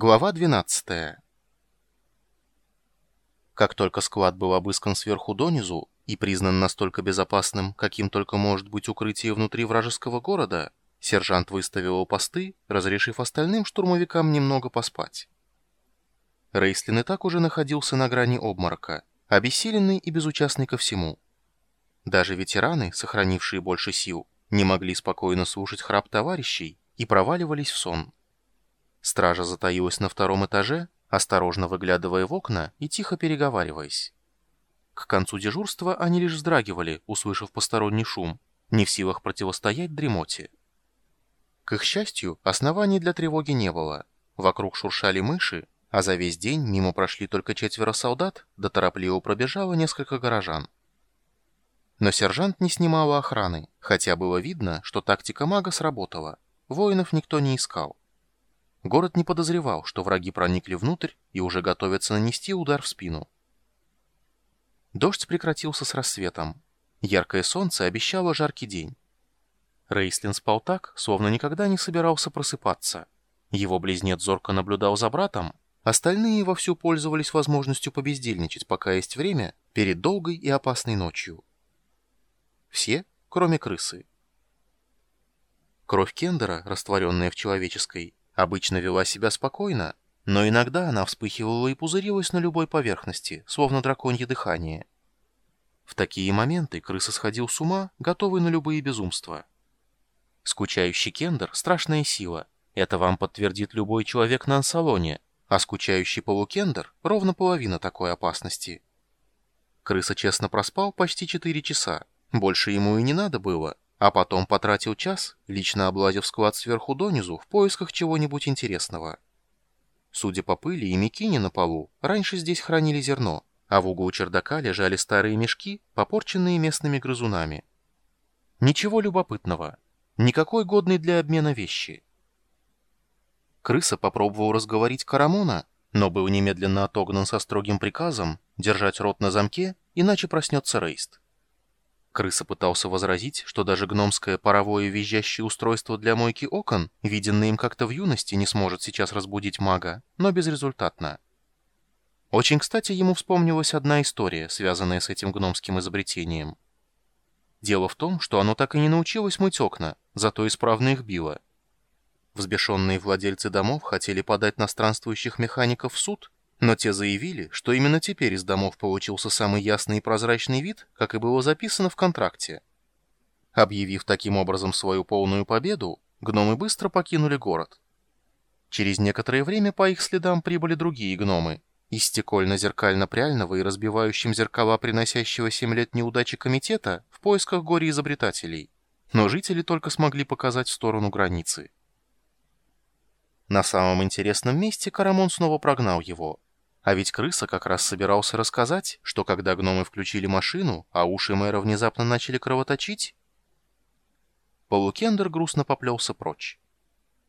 Глава 12. Как только склад был обыскан сверху донизу и признан настолько безопасным, каким только может быть укрытие внутри вражеского города, сержант выставил посты, разрешив остальным штурмовикам немного поспать. Рейслин и так уже находился на грани обморока, обессиленный и безучастный ко всему. Даже ветераны, сохранившие больше сил, не могли спокойно слушать храп товарищей и проваливались в сон. Стража затаилась на втором этаже, осторожно выглядывая в окна и тихо переговариваясь. К концу дежурства они лишь вздрагивали, услышав посторонний шум, не в силах противостоять дремоте. К их счастью, оснований для тревоги не было. Вокруг шуршали мыши, а за весь день мимо прошли только четверо солдат, да торопливо пробежало несколько горожан. Но сержант не снимал охраны, хотя было видно, что тактика мага сработала. Воинов никто не искал. Город не подозревал, что враги проникли внутрь и уже готовятся нанести удар в спину. Дождь прекратился с рассветом. Яркое солнце обещало жаркий день. Рейслин спал так, словно никогда не собирался просыпаться. Его близнец зорко наблюдал за братом, остальные вовсю пользовались возможностью побездельничать, пока есть время, перед долгой и опасной ночью. Все, кроме крысы. Кровь Кендера, растворенная в человеческой, Обычно вела себя спокойно, но иногда она вспыхивала и пузырилась на любой поверхности, словно драконье дыхание. В такие моменты крыса сходил с ума, готовый на любые безумства. Скучающий кендер — страшная сила. Это вам подтвердит любой человек на ансалоне, а скучающий полукендер — ровно половина такой опасности. Крыса честно проспал почти 4 часа. Больше ему и не надо было — а потом потратил час, лично облазив склад сверху донизу, в поисках чего-нибудь интересного. Судя по пыли и мекине на полу, раньше здесь хранили зерно, а в углу чердака лежали старые мешки, попорченные местными грызунами. Ничего любопытного. Никакой годной для обмена вещи. Крыса попробовал разговорить Карамона, но был немедленно отогнан со строгим приказом держать рот на замке, иначе проснется Рейст. Крыса пытался возразить, что даже гномское паровое визжащее устройство для мойки окон, виденное им как-то в юности, не сможет сейчас разбудить мага, но безрезультатно. Очень кстати ему вспомнилась одна история, связанная с этим гномским изобретением. Дело в том, что оно так и не научилось мыть окна, зато исправно их било. Взбешенные владельцы домов хотели подать на странствующих механиков в суд, но те заявили, что именно теперь из домов получился самый ясный и прозрачный вид, как и было записано в контракте. Объявив таким образом свою полную победу, гномы быстро покинули город. Через некоторое время по их следам прибыли другие гномы, из стекольно-зеркально-пряльного и разбивающим зеркала приносящего 7 лет неудачи комитета в поисках горе-изобретателей, но жители только смогли показать в сторону границы. На самом интересном месте Карамон снова прогнал его – а ведь крыса как раз собирался рассказать, что когда гномы включили машину, а уши мэра внезапно начали кровоточить... Полукендер грустно поплелся прочь.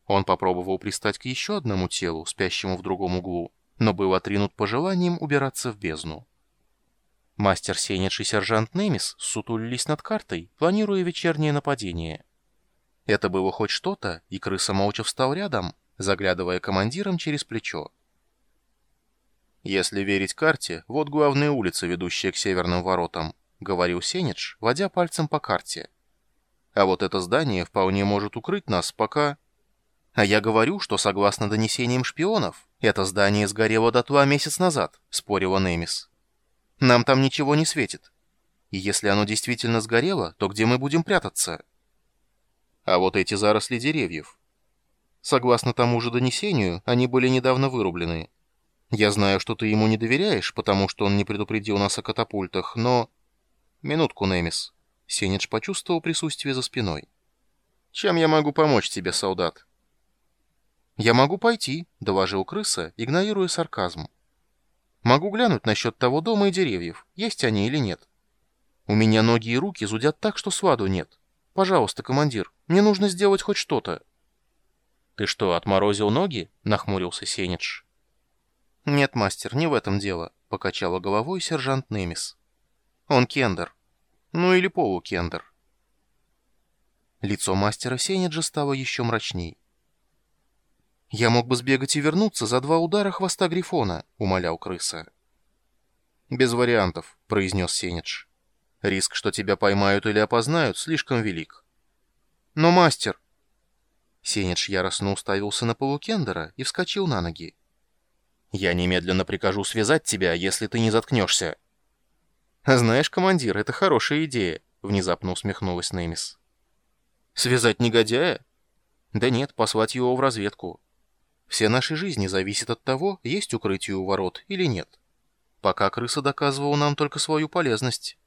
Он попробовал пристать к еще одному телу, спящему в другом углу, но был отринут пожеланием убираться в бездну. Мастер Сенедж и сержант Немис сутулились над картой, планируя вечернее нападение. Это было хоть что-то, и крыса молча встал рядом, заглядывая командиром через плечо. «Если верить карте, вот главная улица, ведущая к северным воротам», — говорил Сенедж, водя пальцем по карте. «А вот это здание вполне может укрыть нас, пока...» «А я говорю, что, согласно донесениям шпионов, это здание сгорело дотла месяц назад», — спорила Немис. «Нам там ничего не светит. И если оно действительно сгорело, то где мы будем прятаться?» «А вот эти заросли деревьев...» Согласно тому же донесению, они были недавно вырублены. Я знаю, что ты ему не доверяешь, потому что он не предупредил нас о катапультах, но... Минутку, Немис. Сенедж почувствовал присутствие за спиной. Чем я могу помочь тебе, солдат? Я могу пойти, доложил крыса, игнорируя сарказм. Могу глянуть насчет того дома и деревьев, есть они или нет. У меня ноги и руки зудят так, что сладу нет. Пожалуйста, командир, мне нужно сделать хоть что-то. Ты что, отморозил ноги? Нахмурился Сенедж. «Нет, мастер, не в этом дело», — покачала головой сержант Немис. «Он кендер. Ну или полукендер». Лицо мастера Сенеджа стало еще мрачней. «Я мог бы сбегать и вернуться за два удара хвоста Грифона», — умолял крыса. «Без вариантов», — произнес Сенедж. «Риск, что тебя поймают или опознают, слишком велик». «Но, мастер...» Сенедж яростно уставился на полукендера и вскочил на ноги. «Я немедленно прикажу связать тебя, если ты не заткнешься». «Знаешь, командир, это хорошая идея», — внезапно усмехнулась Немис. «Связать негодяя?» «Да нет, послать его в разведку. Все наши жизни зависят от того, есть укрытие у ворот или нет. Пока крыса доказывала нам только свою полезность».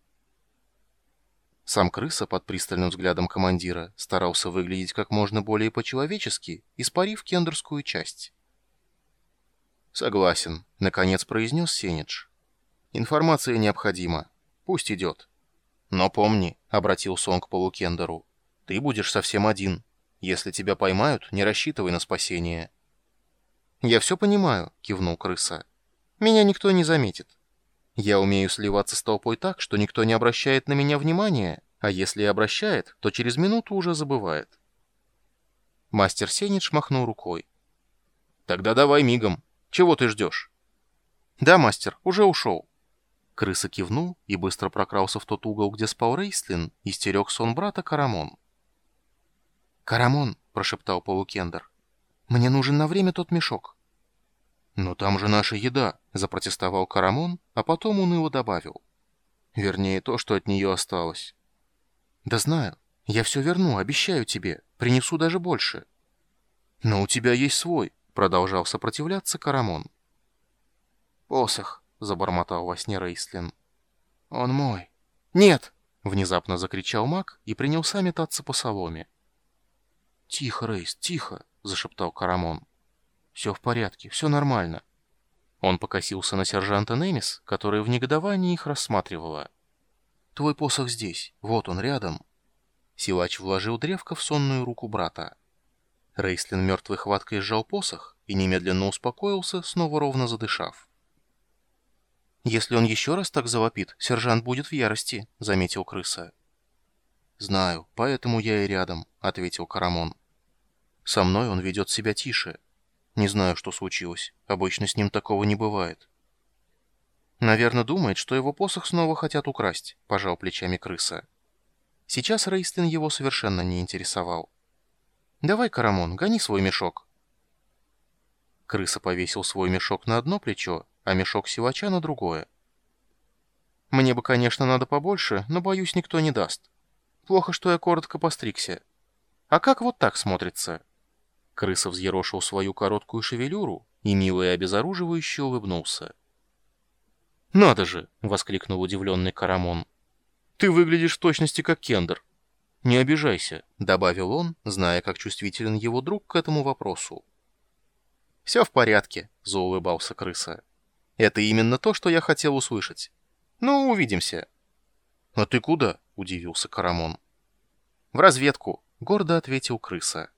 Сам крыса под пристальным взглядом командира старался выглядеть как можно более по-человечески, испарив кендерскую часть. «Согласен», — наконец произнес Сенедж. «Информация необходима. Пусть идет». «Но помни», — обратился он к полукендеру, — «ты будешь совсем один. Если тебя поймают, не рассчитывай на спасение». «Я все понимаю», — кивнул крыса. «Меня никто не заметит. Я умею сливаться с толпой так, что никто не обращает на меня внимания, а если и обращает, то через минуту уже забывает». Мастер Сенедж махнул рукой. «Тогда давай мигом. Чего ты ждешь?» «Да, мастер, уже ушел». Крыса кивнул и быстро прокрался в тот угол, где спал Рейслин, и стерег сон брата Карамон. «Карамон», — прошептал Полукендер, — «мне нужен на время тот мешок». «Но там же наша еда», — запротестовал Карамон, а потом уныло добавил. «Вернее, то, что от нее осталось». «Да знаю. Я все верну, обещаю тебе. Принесу даже больше». «Но у тебя есть свой», — продолжал сопротивляться Карамон. «Посох», — забормотал во сне Рейслин. «Он мой». «Нет!» — внезапно закричал маг и принялся метаться по соломе. «Тихо, Рейс, тихо!» — зашептал Карамон. «Все в порядке, все нормально». Он покосился на сержанта Немис, которая в негодовании их рассматривала. «Твой посох здесь, вот он рядом». Силач вложил древко в сонную руку брата. Рейслин мертвой хваткой сжал посох и немедленно успокоился, снова ровно задышав. «Если он еще раз так завопит, сержант будет в ярости», — заметил крыса. «Знаю, поэтому я и рядом», — ответил Карамон. «Со мной он ведет себя тише. Не знаю, что случилось. Обычно с ним такого не бывает». «Наверное, думает, что его посох снова хотят украсть», — пожал плечами крыса. Сейчас Рейстлин его совершенно не интересовал. «Давай, Карамон, гони свой мешок». Крыса повесил свой мешок на одно плечо, а мешок силача на другое. «Мне бы, конечно, надо побольше, но, боюсь, никто не даст. Плохо, что я коротко постригся. А как вот так смотрится?» Крыса взъерошил свою короткую шевелюру и, мило и обезоруживающе, улыбнулся. «Надо же!» — воскликнул удивленный Карамон. «Ты выглядишь в точности как Кендер. «Не обижайся», — добавил он, зная, как чувствителен его друг к этому вопросу. «Все в порядке», — заулыбался крыса. «Это именно то, что я хотел услышать. Ну, увидимся». «А ты куда?» — удивился Карамон. «В разведку», — гордо ответил крыса.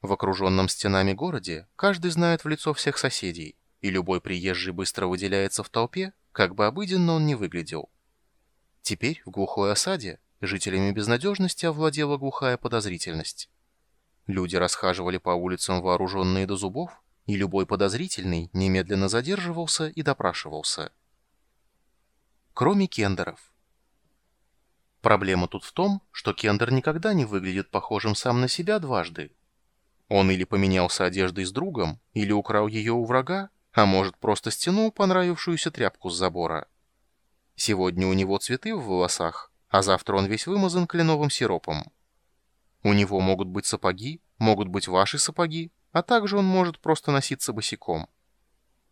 В окруженном стенами городе каждый знает в лицо всех соседей, и любой приезжий быстро выделяется в толпе, как бы обыденно он не выглядел. Теперь в глухой осаде жителями безнадежности овладела глухая подозрительность. Люди расхаживали по улицам вооруженные до зубов, и любой подозрительный немедленно задерживался и допрашивался. Кроме кендеров. Проблема тут в том, что кендер никогда не выглядит похожим сам на себя дважды. Он или поменялся одеждой с другом, или украл ее у врага, а может просто стянул понравившуюся тряпку с забора. Сегодня у него цветы в волосах, а завтра он весь вымазан кленовым сиропом. У него могут быть сапоги, могут быть ваши сапоги, а также он может просто носиться босиком.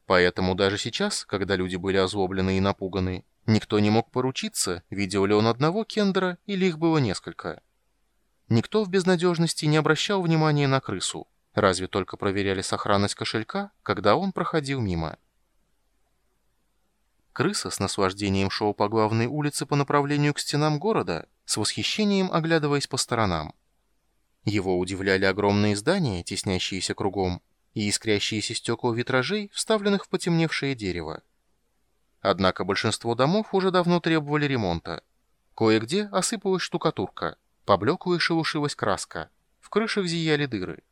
Поэтому даже сейчас, когда люди были озлоблены и напуганы, никто не мог поручиться, видел ли он одного кендера или их было несколько. Никто в безнадежности не обращал внимания на крысу, разве только проверяли сохранность кошелька, когда он проходил мимо. Крыса с наслаждением шел по главной улице по направлению к стенам города, с восхищением оглядываясь по сторонам. Его удивляли огромные здания, теснящиеся кругом, и искрящиеся стекла витражей, вставленных в потемневшее дерево. Однако большинство домов уже давно требовали ремонта. Кое-где осыпалась штукатурка, поблекла и шелушилась краска. В крышах зияли дыры.